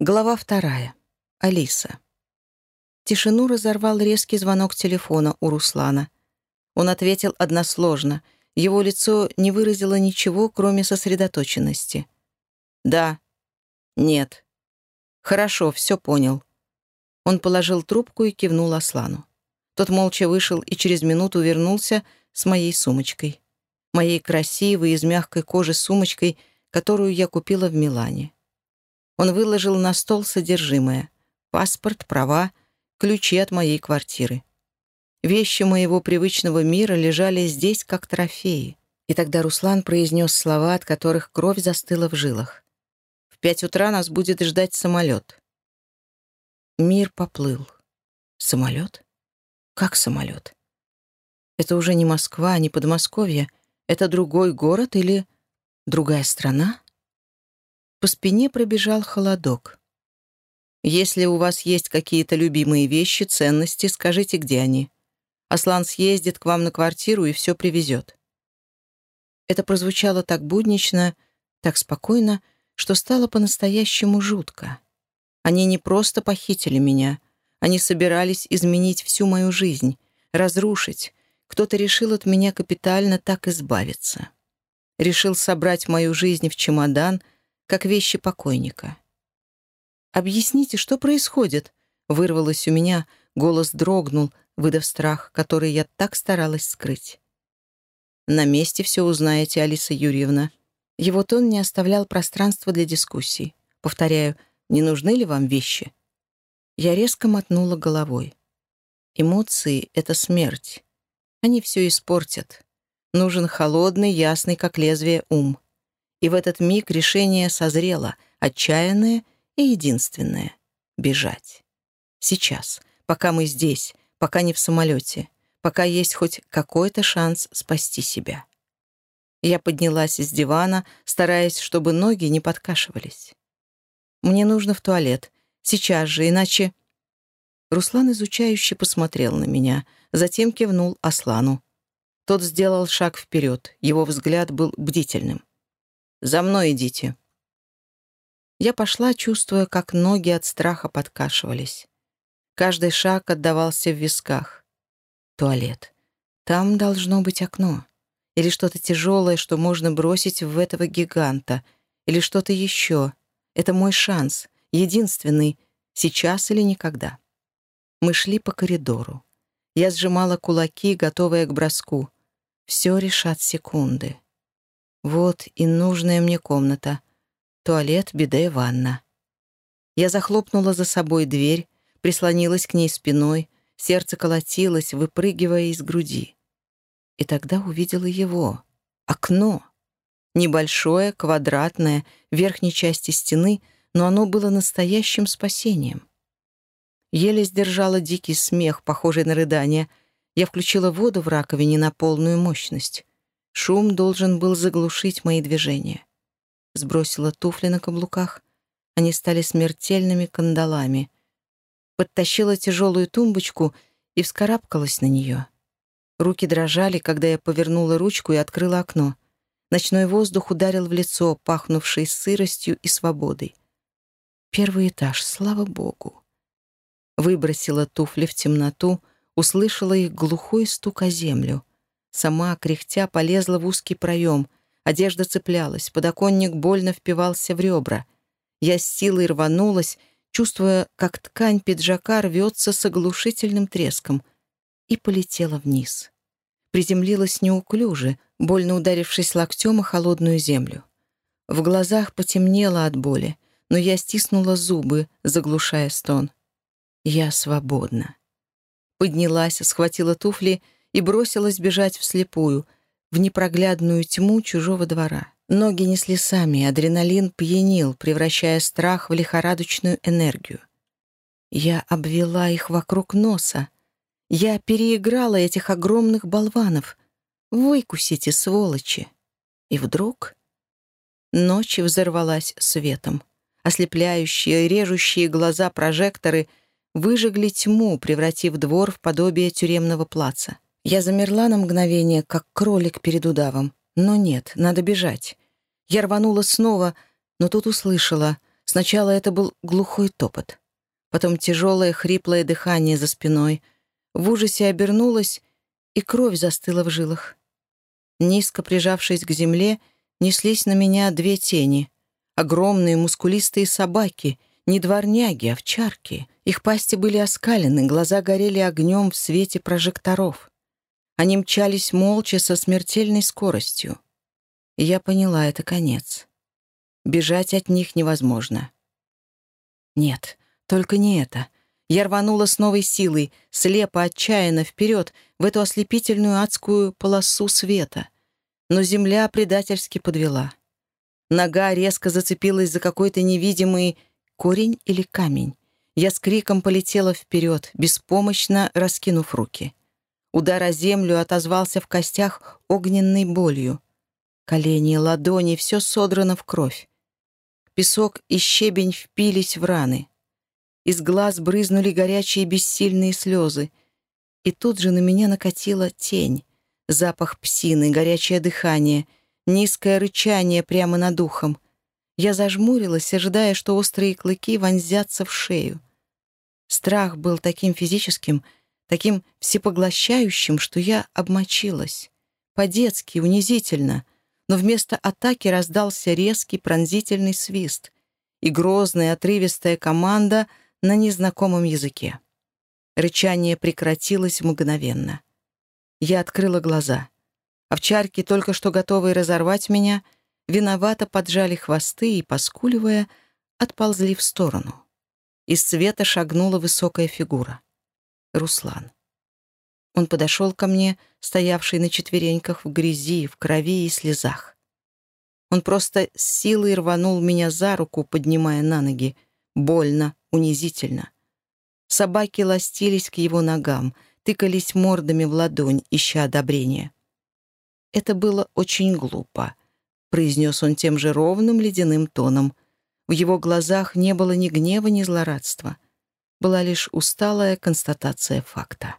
Глава вторая. Алиса. Тишину разорвал резкий звонок телефона у Руслана. Он ответил односложно. Его лицо не выразило ничего, кроме сосредоточенности. «Да». «Нет». «Хорошо, все понял». Он положил трубку и кивнул Аслану. Тот молча вышел и через минуту вернулся с моей сумочкой. Моей красивой из мягкой кожи сумочкой, которую я купила в Милане. Он выложил на стол содержимое. Паспорт, права, ключи от моей квартиры. Вещи моего привычного мира лежали здесь как трофеи. И тогда Руслан произнес слова, от которых кровь застыла в жилах. «В пять утра нас будет ждать самолет». Мир поплыл. Самолет? Как самолет? Это уже не Москва, не Подмосковье. Это другой город или другая страна? По спине пробежал холодок. «Если у вас есть какие-то любимые вещи, ценности, скажите, где они. Аслан съездит к вам на квартиру и все привезет». Это прозвучало так буднично, так спокойно, что стало по-настоящему жутко. Они не просто похитили меня, они собирались изменить всю мою жизнь, разрушить. Кто-то решил от меня капитально так избавиться. Решил собрать мою жизнь в чемодан — как вещи покойника. «Объясните, что происходит?» — вырвалось у меня, голос дрогнул, выдав страх, который я так старалась скрыть. «На месте все узнаете, Алиса Юрьевна». Его тон не оставлял пространства для дискуссий. Повторяю, не нужны ли вам вещи? Я резко мотнула головой. Эмоции — это смерть. Они все испортят. Нужен холодный, ясный, как лезвие, ум. И в этот миг решение созрело, отчаянное и единственное — бежать. Сейчас, пока мы здесь, пока не в самолете, пока есть хоть какой-то шанс спасти себя. Я поднялась из дивана, стараясь, чтобы ноги не подкашивались. «Мне нужно в туалет. Сейчас же, иначе...» Руслан изучающе посмотрел на меня, затем кивнул Аслану. Тот сделал шаг вперед, его взгляд был бдительным. За мной идите». Я пошла, чувствуя, как ноги от страха подкашивались. Каждый шаг отдавался в висках. Туалет. Там должно быть окно. Или что-то тяжелое, что можно бросить в этого гиганта. Или что-то еще. Это мой шанс. Единственный. Сейчас или никогда. Мы шли по коридору. Я сжимала кулаки, готовая к броску. Все решат секунды. Вот и нужная мне комната. Туалет, биде, ванна. Я захлопнула за собой дверь, прислонилась к ней спиной, сердце колотилось, выпрыгивая из груди. И тогда увидела его. Окно. Небольшое, квадратное, в верхней части стены, но оно было настоящим спасением. Еле сдержала дикий смех, похожий на рыдание. Я включила воду в раковине на полную мощность. Шум должен был заглушить мои движения. Сбросила туфли на каблуках. Они стали смертельными кандалами. Подтащила тяжелую тумбочку и вскарабкалась на нее. Руки дрожали, когда я повернула ручку и открыла окно. Ночной воздух ударил в лицо, пахнувший сыростью и свободой. Первый этаж, слава богу. Выбросила туфли в темноту, услышала их глухой стук о землю. Сама, кряхтя, полезла в узкий проем. Одежда цеплялась, подоконник больно впивался в ребра. Я с силой рванулась, чувствуя, как ткань пиджака рвется с оглушительным треском, и полетела вниз. Приземлилась неуклюже, больно ударившись локтем о холодную землю. В глазах потемнело от боли, но я стиснула зубы, заглушая стон. Я свободна. Поднялась, схватила туфли — и бросилась бежать вслепую, в непроглядную тьму чужого двора. Ноги несли сами, адреналин пьянил, превращая страх в лихорадочную энергию. Я обвела их вокруг носа. Я переиграла этих огромных болванов. Выкусите, сволочи. И вдруг ночь взорвалась светом. Ослепляющие, режущие глаза прожекторы выжгли тьму, превратив двор в подобие тюремного плаца. Я замерла на мгновение, как кролик перед удавом. Но нет, надо бежать. Я рванула снова, но тут услышала. Сначала это был глухой топот, потом тяжелое хриплое дыхание за спиной. В ужасе обернулась, и кровь застыла в жилах. Низко прижавшись к земле, неслись на меня две тени. Огромные мускулистые собаки, не дворняги, овчарки. Их пасти были оскалены, глаза горели огнем в свете прожекторов. Они мчались молча со смертельной скоростью. Я поняла, это конец. Бежать от них невозможно. Нет, только не это. Я рванула с новой силой, слепо, отчаянно, вперед, в эту ослепительную адскую полосу света. Но земля предательски подвела. Нога резко зацепилась за какой-то невидимый корень или камень. Я с криком полетела вперед, беспомощно раскинув руки. Удар о землю отозвался в костях огненной болью. Колени, ладони — все содрано в кровь. Песок и щебень впились в раны. Из глаз брызнули горячие бессильные слезы. И тут же на меня накатила тень, запах псины, горячее дыхание, низкое рычание прямо над ухом. Я зажмурилась, ожидая, что острые клыки вонзятся в шею. Страх был таким физическим — таким всепоглощающим, что я обмочилась. По-детски, унизительно. Но вместо атаки раздался резкий пронзительный свист и грозная отрывистая команда на незнакомом языке. Рычание прекратилось мгновенно. Я открыла глаза. Овчарки, только что готовые разорвать меня, виновато поджали хвосты и, поскуливая, отползли в сторону. Из света шагнула высокая фигура. Руслан. Он подошел ко мне, стоявший на четвереньках в грязи, в крови и слезах. Он просто с силой рванул меня за руку, поднимая на ноги. Больно, унизительно. Собаки ластились к его ногам, тыкались мордами в ладонь, ища одобрения. «Это было очень глупо», — произнес он тем же ровным ледяным тоном. В его глазах не было ни гнева, ни злорадства — была лишь усталая констатация факта.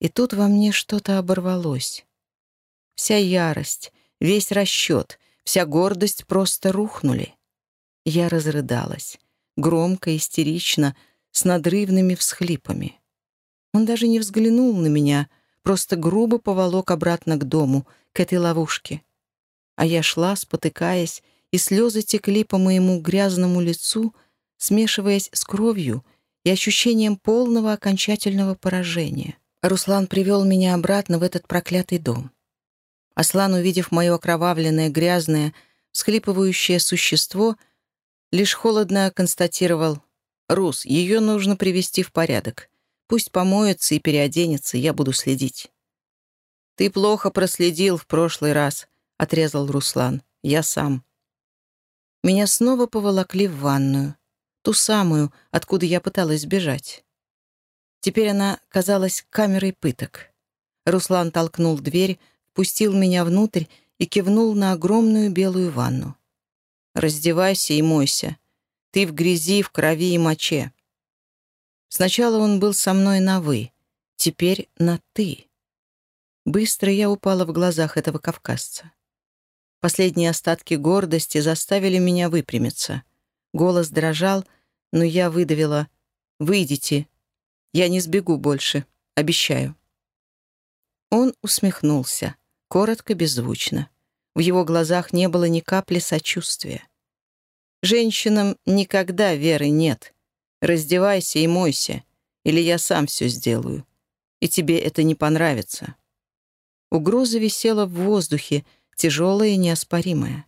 И тут во мне что-то оборвалось. Вся ярость, весь расчет, вся гордость просто рухнули. Я разрыдалась, громко, истерично, с надрывными всхлипами. Он даже не взглянул на меня, просто грубо поволок обратно к дому, к этой ловушке. А я шла, спотыкаясь, и слезы текли по моему грязному лицу, смешиваясь с кровью — и ощущением полного окончательного поражения. Руслан привел меня обратно в этот проклятый дом. Аслан, увидев мое окровавленное, грязное, всхлипывающее существо, лишь холодно констатировал «Рус, ее нужно привести в порядок. Пусть помоется и переоденется, я буду следить». «Ты плохо проследил в прошлый раз», — отрезал Руслан. «Я сам». Меня снова поволокли в ванную ту самую, откуда я пыталась сбежать. Теперь она казалась камерой пыток. Руслан толкнул дверь, пустил меня внутрь и кивнул на огромную белую ванну. «Раздевайся и мойся. Ты в грязи, в крови и моче». Сначала он был со мной на «вы», теперь на «ты». Быстро я упала в глазах этого кавказца. Последние остатки гордости заставили меня выпрямиться. Голос дрожал, но я выдавила «Выйдите. Я не сбегу больше. Обещаю». Он усмехнулся, коротко, беззвучно. В его глазах не было ни капли сочувствия. «Женщинам никогда веры нет. Раздевайся и мойся, или я сам все сделаю. И тебе это не понравится». Угроза висела в воздухе, тяжелая и неоспоримая.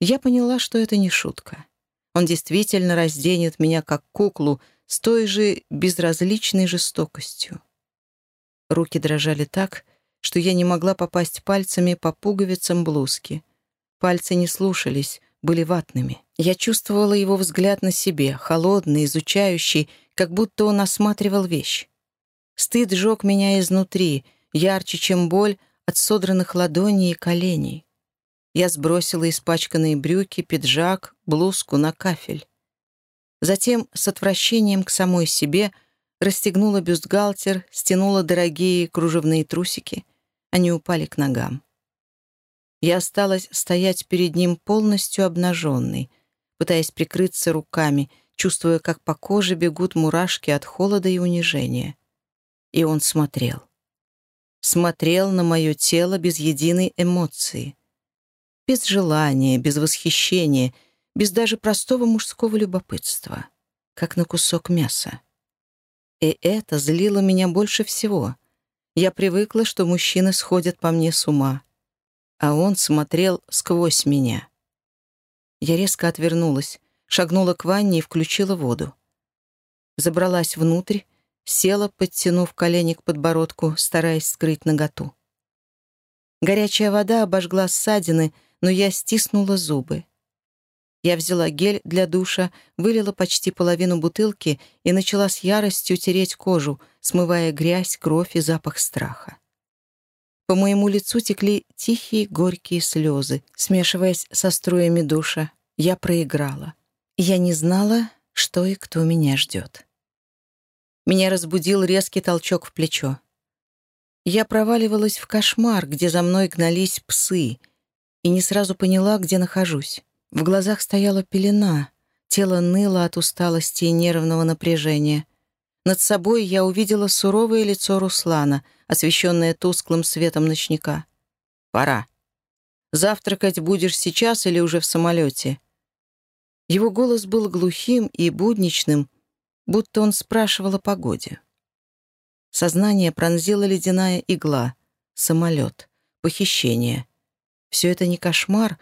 Я поняла, что это не шутка. Он действительно разденет меня как куклу с той же безразличной жестокостью. Руки дрожали так, что я не могла попасть пальцами по пуговицам блузки. Пальцы не слушались, были ватными. Я чувствовала его взгляд на себе, холодный, изучающий, как будто он осматривал вещь. Стыд жег меня изнутри, ярче, чем боль от содранных ладоней и коленей. Я сбросила испачканные брюки, пиджак, блузку на кафель. Затем с отвращением к самой себе расстегнула бюстгальтер, стянула дорогие кружевные трусики. Они упали к ногам. Я осталась стоять перед ним полностью обнаженной, пытаясь прикрыться руками, чувствуя, как по коже бегут мурашки от холода и унижения. И он смотрел. Смотрел на мое тело без единой эмоции. Без желания, без восхищения, без даже простого мужского любопытства. Как на кусок мяса. И это злило меня больше всего. Я привыкла, что мужчины сходят по мне с ума. А он смотрел сквозь меня. Я резко отвернулась, шагнула к ванне и включила воду. Забралась внутрь, села, подтянув колени к подбородку, стараясь скрыть наготу. Горячая вода обожгла ссадины, но я стиснула зубы. Я взяла гель для душа, вылила почти половину бутылки и начала с яростью тереть кожу, смывая грязь, кровь и запах страха. По моему лицу текли тихие горькие слезы, смешиваясь со струями душа. Я проиграла. Я не знала, что и кто меня ждет. Меня разбудил резкий толчок в плечо. Я проваливалась в кошмар, где за мной гнались псы, и не сразу поняла, где нахожусь. В глазах стояла пелена, тело ныло от усталости и нервного напряжения. Над собой я увидела суровое лицо Руслана, освещенное тусклым светом ночника. «Пора. Завтракать будешь сейчас или уже в самолете?» Его голос был глухим и будничным, будто он спрашивал о погоде. Сознание пронзила ледяная игла, самолет, похищение. Все это не кошмар,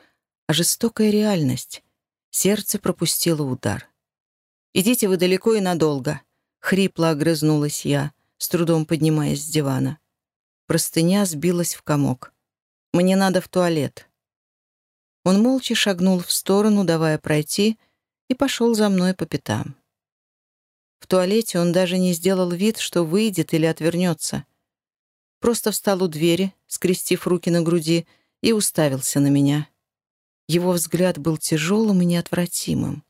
а жестокая реальность. Сердце пропустило удар. «Идите вы далеко и надолго», — хрипло огрызнулась я, с трудом поднимаясь с дивана. Простыня сбилась в комок. «Мне надо в туалет». Он молча шагнул в сторону, давая пройти, и пошел за мной по пятам. В туалете он даже не сделал вид, что выйдет или отвернется. Просто встал у двери, скрестив руки на груди, и уставился на меня. Его взгляд был тяжелым и неотвратимым.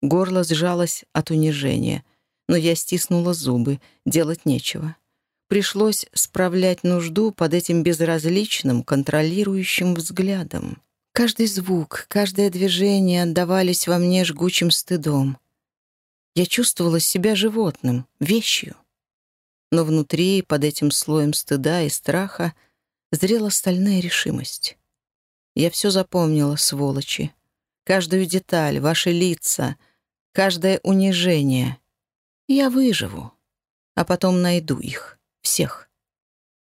Горло сжалось от унижения, но я стиснула зубы, делать нечего. Пришлось справлять нужду под этим безразличным, контролирующим взглядом. Каждый звук, каждое движение отдавались во мне жгучим стыдом. Я чувствовала себя животным, вещью. Но внутри, под этим слоем стыда и страха, зрела стальная решимость. Я все запомнила, сволочи. Каждую деталь, ваши лица, каждое унижение. Я выживу, а потом найду их, всех.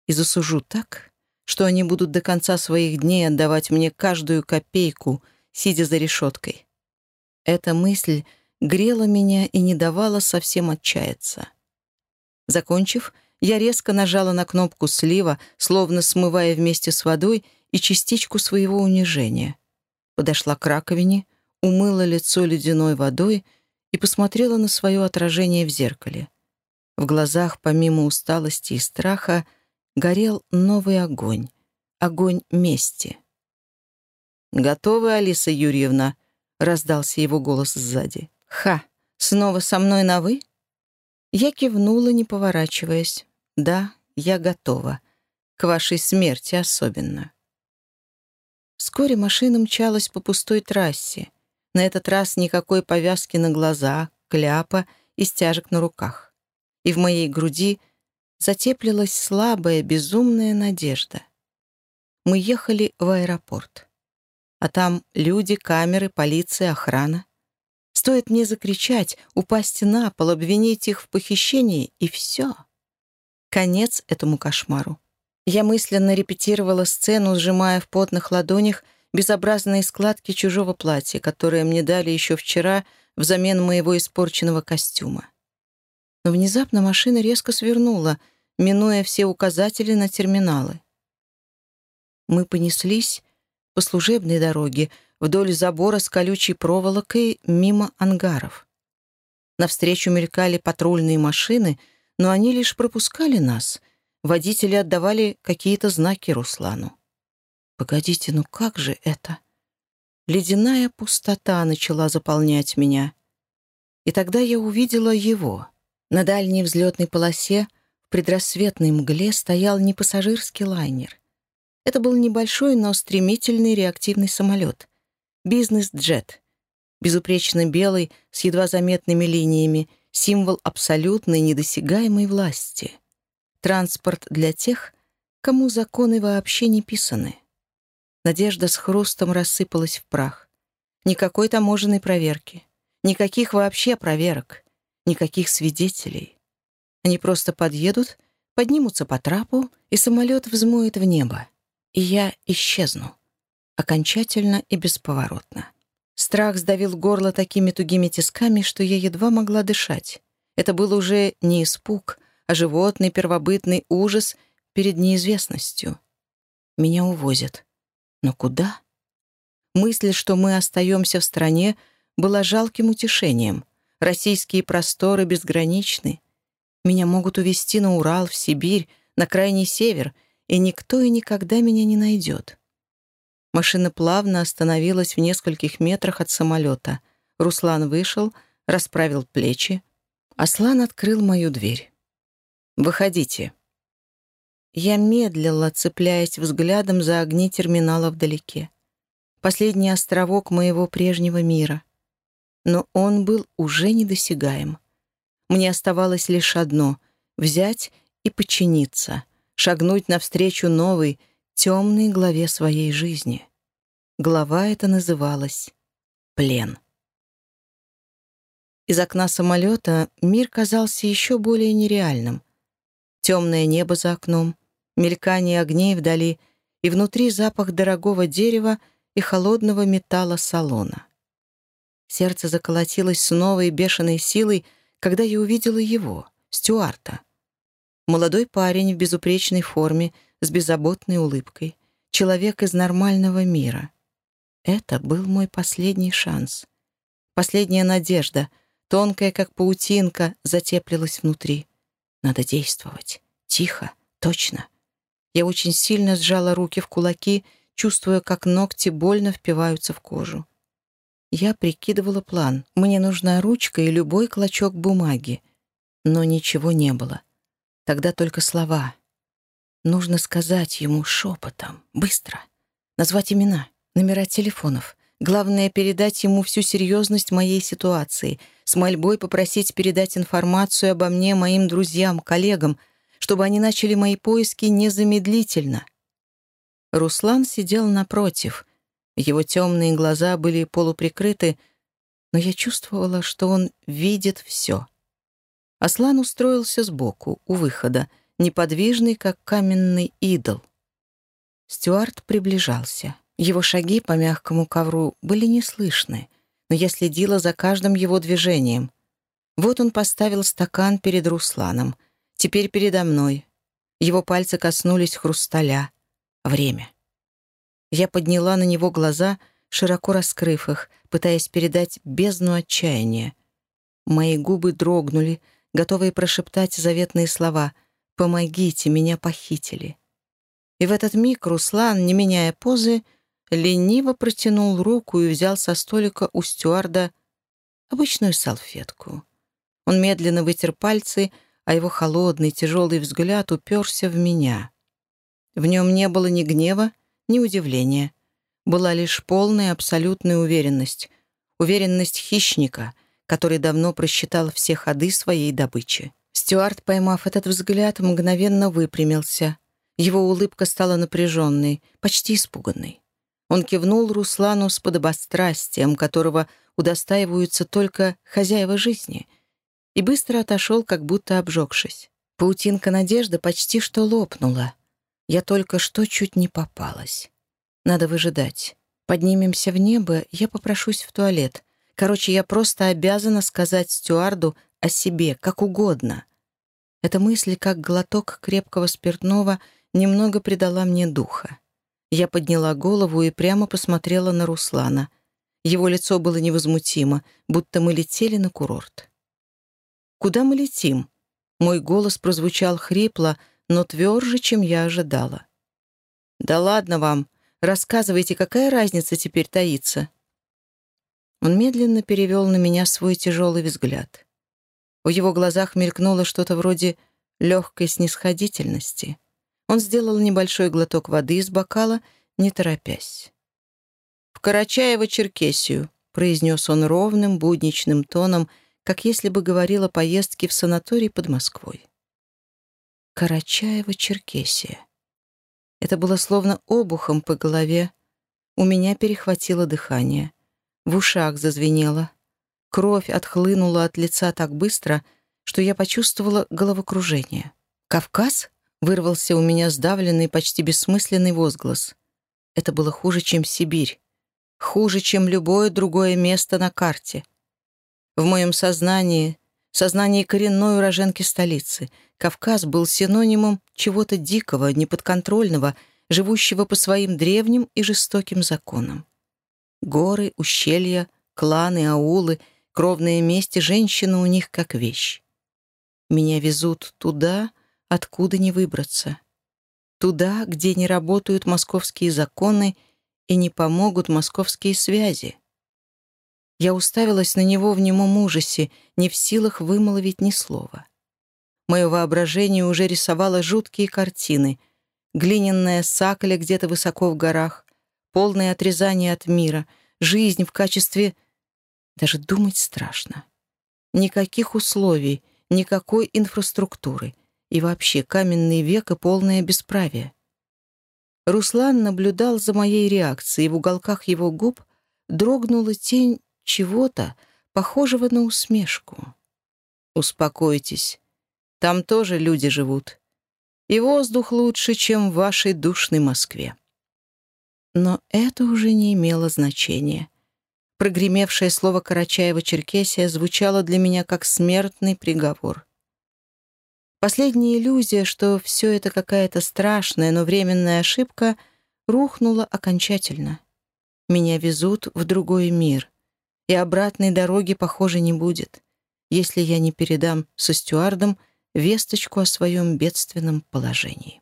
И засужу так, что они будут до конца своих дней отдавать мне каждую копейку, сидя за решеткой. Эта мысль грела меня и не давала совсем отчаяться. Закончив, я резко нажала на кнопку слива, словно смывая вместе с водой и частичку своего унижения. Подошла к раковине, умыла лицо ледяной водой и посмотрела на свое отражение в зеркале. В глазах, помимо усталости и страха, горел новый огонь, огонь мести. «Готовы, Алиса Юрьевна?» — раздался его голос сзади. «Ха! Снова со мной на «вы»?» Я кивнула, не поворачиваясь. «Да, я готова. К вашей смерти особенно». Вскоре машина мчалась по пустой трассе. На этот раз никакой повязки на глаза, кляпа и стяжек на руках. И в моей груди затеплилась слабая, безумная надежда. Мы ехали в аэропорт. А там люди, камеры, полиция, охрана. Стоит мне закричать, упасть на пол, обвинить их в похищении, и все. Конец этому кошмару. Я мысленно репетировала сцену, сжимая в потных ладонях безобразные складки чужого платья, которые мне дали еще вчера взамен моего испорченного костюма. Но внезапно машина резко свернула, минуя все указатели на терминалы. Мы понеслись по служебной дороге вдоль забора с колючей проволокой мимо ангаров. Навстречу мелькали патрульные машины, но они лишь пропускали нас. Водители отдавали какие-то знаки Руслану. «Погодите, ну как же это?» Ледяная пустота начала заполнять меня. И тогда я увидела его — на дальней взлетной полосе в предрассветной мгле стоял не пассажирский лайнер. Это был небольшой, но стремительный реактивный самолет. Бизнес-джет. безупречно белый, с едва заметными линиями, символ абсолютной недосягаемой власти. Транспорт для тех, кому законы вообще не писаны. Надежда с хрустом рассыпалась в прах. Никакой таможенной проверки. Никаких вообще проверок. Никаких свидетелей. Они просто подъедут, поднимутся по трапу, и самолет взмоет в небо. И я исчезну. Окончательно и бесповоротно. Страх сдавил горло такими тугими тисками, что я едва могла дышать. Это был уже не испуг, а животный первобытный ужас перед неизвестностью. Меня увозят. Но куда? Мысль, что мы остаемся в стране, была жалким утешением. Российские просторы безграничны. Меня могут увезти на Урал, в Сибирь, на крайний север, и никто и никогда меня не найдет. Машина плавно остановилась в нескольких метрах от самолета. Руслан вышел, расправил плечи. Аслан открыл мою дверь. «Выходите». Я медлила, цепляясь взглядом за огни терминала вдалеке. Последний островок моего прежнего мира. Но он был уже недосягаем. Мне оставалось лишь одно — взять и подчиниться, шагнуть навстречу новой, темной главе своей жизни. Глава эта называлась «Плен». Из окна самолета мир казался еще более нереальным. Темное небо за окном, мелькание огней вдали и внутри запах дорогого дерева и холодного металла салона. Сердце заколотилось с новой бешеной силой, когда я увидела его, Стюарта. Молодой парень в безупречной форме, с беззаботной улыбкой. Человек из нормального мира. Это был мой последний шанс. Последняя надежда, тонкая, как паутинка, затеплилась внутри. Надо действовать. Тихо, точно. Я очень сильно сжала руки в кулаки, чувствуя, как ногти больно впиваются в кожу. Я прикидывала план. Мне нужна ручка и любой клочок бумаги. Но ничего не было. Тогда только слова. Нужно сказать ему шепотом, быстро. Назвать имена, номера телефонов. Главное — передать ему всю серьезность моей ситуации, с мольбой попросить передать информацию обо мне моим друзьям, коллегам, чтобы они начали мои поиски незамедлительно. Руслан сидел напротив. Его темные глаза были полуприкрыты, но я чувствовала, что он видит все — Аслан устроился сбоку, у выхода, неподвижный, как каменный идол. Стюарт приближался. Его шаги по мягкому ковру были неслышны, но я следила за каждым его движением. Вот он поставил стакан перед Русланом, теперь передо мной. Его пальцы коснулись хрусталя. Время. Я подняла на него глаза, широко раскрыв их, пытаясь передать бездну отчаяния. Мои губы дрогнули, готовые прошептать заветные слова «Помогите, меня похитили». И в этот миг Руслан, не меняя позы, лениво протянул руку и взял со столика у стюарда обычную салфетку. Он медленно вытер пальцы, а его холодный, тяжелый взгляд уперся в меня. В нем не было ни гнева, ни удивления. Была лишь полная абсолютная уверенность. Уверенность хищника — который давно просчитал все ходы своей добычи. Стюарт, поймав этот взгляд, мгновенно выпрямился. Его улыбка стала напряженной, почти испуганной. Он кивнул Руслану с подобострастием, которого удостаиваются только хозяева жизни, и быстро отошел, как будто обжегшись. Паутинка надежды почти что лопнула. Я только что чуть не попалась. Надо выжидать. Поднимемся в небо, я попрошусь в туалет. Короче, я просто обязана сказать стюарду о себе, как угодно. Эта мысль, как глоток крепкого спиртного, немного придала мне духа. Я подняла голову и прямо посмотрела на Руслана. Его лицо было невозмутимо, будто мы летели на курорт. «Куда мы летим?» Мой голос прозвучал хрипло, но тверже, чем я ожидала. «Да ладно вам. Рассказывайте, какая разница теперь таится?» Он медленно перевел на меня свой тяжелый взгляд. В его глазах мелькнуло что-то вроде легкой снисходительности. Он сделал небольшой глоток воды из бокала, не торопясь. «В Карачаево-Черкесию. — произнес он ровным, будничным тоном, как если бы говорил о поездке в санаторий под Москвой. Карачаево-Черкесия. Это было словно обухом по голове. У меня перехватило дыхание. В ушах зазвенело. Кровь отхлынула от лица так быстро, что я почувствовала головокружение. «Кавказ?» — вырвался у меня сдавленный, почти бессмысленный возглас. Это было хуже, чем Сибирь. Хуже, чем любое другое место на карте. В моем сознании, сознании коренной уроженки столицы, Кавказ был синонимом чего-то дикого, неподконтрольного, живущего по своим древним и жестоким законам. Горы, ущелья, кланы, аулы, кровные мести женщины у них как вещь. Меня везут туда, откуда не выбраться. Туда, где не работают московские законы и не помогут московские связи. Я уставилась на него в немом ужасе, не в силах вымолвить ни слова. Мое воображение уже рисовало жуткие картины. Глиняная сакля где-то высоко в горах, полное отрезание от мира, жизнь в качестве... Даже думать страшно. Никаких условий, никакой инфраструктуры. И вообще каменный век и полное бесправие. Руслан наблюдал за моей реакцией, в уголках его губ дрогнула тень чего-то, похожего на усмешку. «Успокойтесь. Там тоже люди живут. И воздух лучше, чем в вашей душной Москве». Но это уже не имело значения. Прогремевшее слово Карачаева-Черкесия звучало для меня как смертный приговор. Последняя иллюзия, что все это какая-то страшная, но временная ошибка, рухнула окончательно. Меня везут в другой мир, и обратной дороги, похоже, не будет, если я не передам со стюардом весточку о своем бедственном положении.